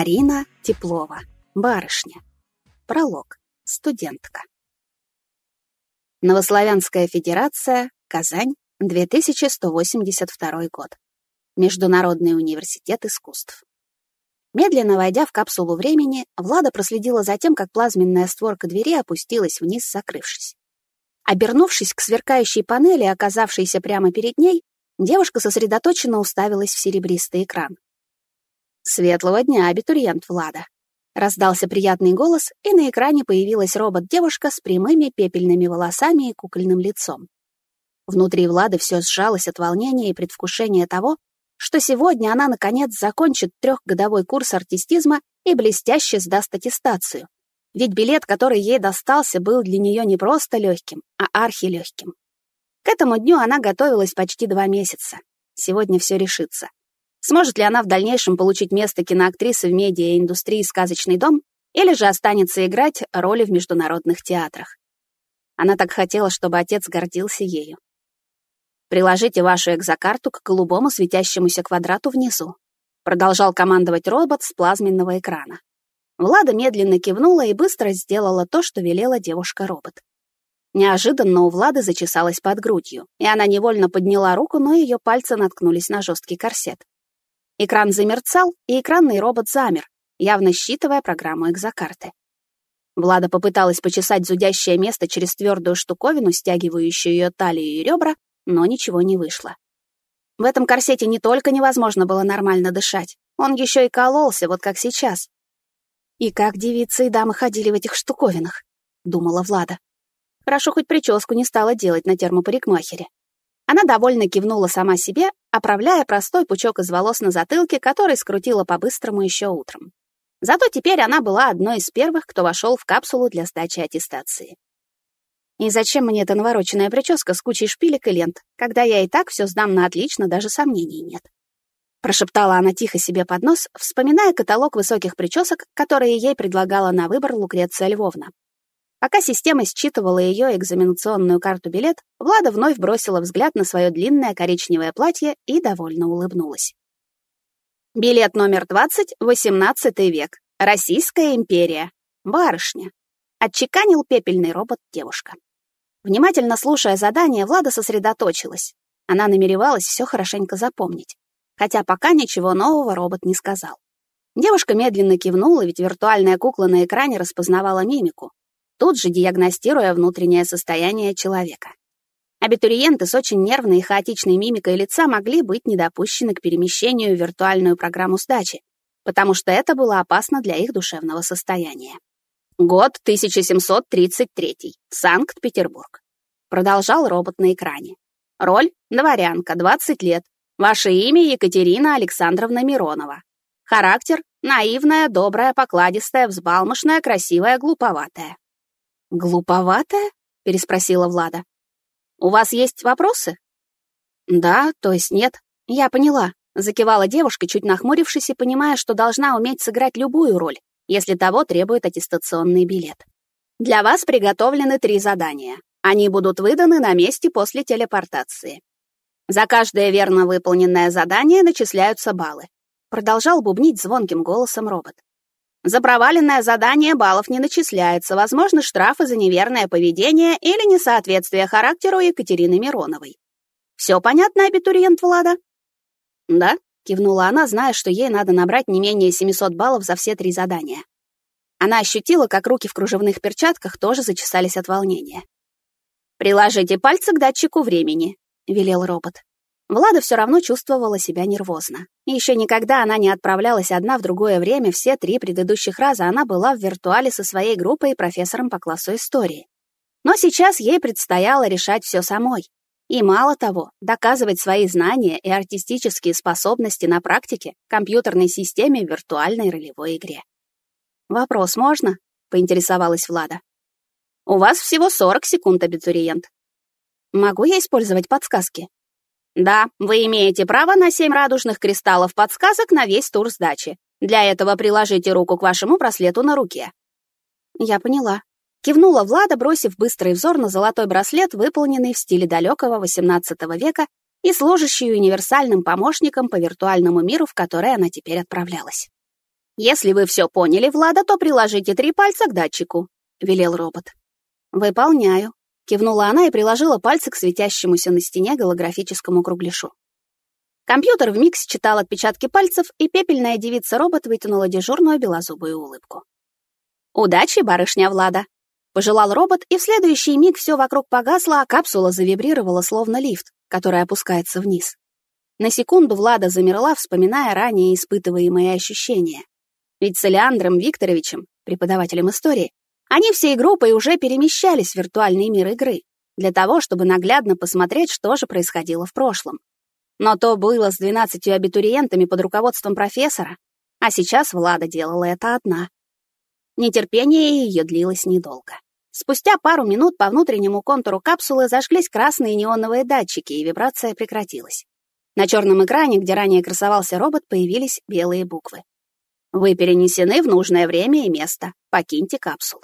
Арина Теплова. Барышня. Пролог. Студентка. Новославянская Федерация. Казань. 2182 год. Международный университет искусств. Медленно войдя в капсулу времени, Влада проследила за тем, как плазменная створка двери опустилась вниз, закрывшись. Обернувшись к сверкающей панели, оказавшейся прямо перед ней, девушка сосредоточенно уставилась в серебристый экран. «Светлого дня, абитуриент Влада!» Раздался приятный голос, и на экране появилась робот-девушка с прямыми пепельными волосами и кукольным лицом. Внутри Влады все сжалось от волнения и предвкушения того, что сегодня она, наконец, закончит трехгодовой курс артистизма и блестяще сдаст аттестацию. Ведь билет, который ей достался, был для нее не просто легким, а архилегким. К этому дню она готовилась почти два месяца. Сегодня все решится. Сможет ли она в дальнейшем получить место киноактрисы в медиа-индустрии «Сказочный дом» или же останется играть роли в международных театрах? Она так хотела, чтобы отец гордился ею. Приложите вашу экзокарту к голубому светящемуся квадрату внизу. Продолжал командовать робот с плазменного экрана. Влада медленно кивнула и быстро сделала то, что велела девушка-робот. Неожиданно у Влады зачесалась под грудью, и она невольно подняла руку, но ее пальцы наткнулись на жесткий корсет. Экран замерцал, и экранный робот замер, явно считывая программу экзокарты. Влада попыталась почесать зудящее место через твердую штуковину, стягивающую ее талию и ребра, но ничего не вышло. В этом корсете не только невозможно было нормально дышать, он еще и кололся, вот как сейчас. «И как девицы и дамы ходили в этих штуковинах?» — думала Влада. Хорошо, хоть прическу не стала делать на термопарикмахере. Она довольно кивнула сама себе, оправляя простой пучок из волос на затылке, который скрутила по-быстрому еще утром. Зато теперь она была одной из первых, кто вошел в капсулу для сдачи аттестации. И зачем мне эта навороченная прическа с кучей шпилек и лент, когда я и так все сдам на отлично, даже сомнений нет? Прошептала она тихо себе под нос, вспоминая каталог высоких причесок, которые ей предлагала на выбор Лукреция Львовна. Пока система считывала ее экзаменационную карту-билет, Влада вновь бросила взгляд на свое длинное коричневое платье и довольно улыбнулась. Билет номер 20, 18 век. Российская империя. Барышня. Отчеканил пепельный робот девушка. Внимательно слушая задание, Влада сосредоточилась. Она намеревалась все хорошенько запомнить. Хотя пока ничего нового робот не сказал. Девушка медленно кивнула, ведь виртуальная кукла на экране распознавала мимику, тут же диагностируя внутреннее состояние человека. Абитуриенты с очень нервной и хаотичной мимикой лица могли быть недопущены к перемещению в виртуальную программу сдачи, потому что это было опасно для их душевного состояния. Год 1733. Санкт-Петербург. Продолжал робот на экране. Роль — дворянка, 20 лет. Ваше имя — Екатерина Александровна Миронова. Характер — наивная, добрая, покладистая, взбалмошная, красивая, глуповатая. «Глуповатая?» — переспросила Влада. «У вас есть вопросы?» «Да, то есть нет. Я поняла», — закивала девушка, чуть нахмурившись и понимая, что должна уметь сыграть любую роль, если того требует аттестационный билет. «Для вас приготовлены три задания. Они будут выданы на месте после телепортации. За каждое верно выполненное задание начисляются баллы», — продолжал бубнить звонким голосом робот. За проваленное задание баллов не начисляется, возможно, штрафы за неверное поведение или несоответствие характеру Екатерины Мироновой. Все понятно, абитуриент Влада? Да, кивнула она, зная, что ей надо набрать не менее 700 баллов за все три задания. Она ощутила, как руки в кружевных перчатках тоже зачесались от волнения. «Приложите пальцы к датчику времени», — велел робот. Влада все равно чувствовала себя нервозно. Еще никогда она не отправлялась одна в другое время, все три предыдущих раза она была в виртуале со своей группой и профессором по классу истории. Но сейчас ей предстояло решать все самой. И мало того, доказывать свои знания и артистические способности на практике компьютерной системе в виртуальной ролевой игре. «Вопрос можно?» — поинтересовалась Влада. «У вас всего 40 секунд, абитуриент». «Могу я использовать подсказки?» Да, вы имеете право на семь радужных кристаллов подсказок на весь тур сдачи. Для этого приложите руку к вашему браслету на руке. Я поняла. Кивнула Влада, бросив быстрый взор на золотой браслет, выполненный в стиле далекого XVIII века и служащий универсальным помощником по виртуальному миру, в который она теперь отправлялась. «Если вы все поняли, Влада, то приложите три пальца к датчику», — велел робот. «Выполняю», — кивнула она и приложила пальцы к светящемуся на стене голографическому кругляшу. Компьютер вмиг считал отпечатки пальцев, и пепельная девица-робот вытянула дежурную белозубую улыбку. «Удачи, барышня Влада!» — пожелал робот, и в следующий миг все вокруг погасло, а капсула завибрировала, словно лифт, который опускается вниз. На секунду Влада замерла, вспоминая ранее испытываемые ощущения. Ведь с Алеандром Викторовичем, преподавателем истории, они всей группой уже перемещались в виртуальный мир игры, для того, чтобы наглядно посмотреть, что же происходило в прошлом. Но то было с двенадцатью абитуриентами под руководством профессора, а сейчас Влада делала это одна. Нетерпение ее длилось недолго. Спустя пару минут по внутреннему контуру капсулы зажглись красные неоновые датчики, и вибрация прекратилась. На черном экране, где ранее красовался робот, появились белые буквы. Вы перенесены в нужное время и место. Покиньте капсулу.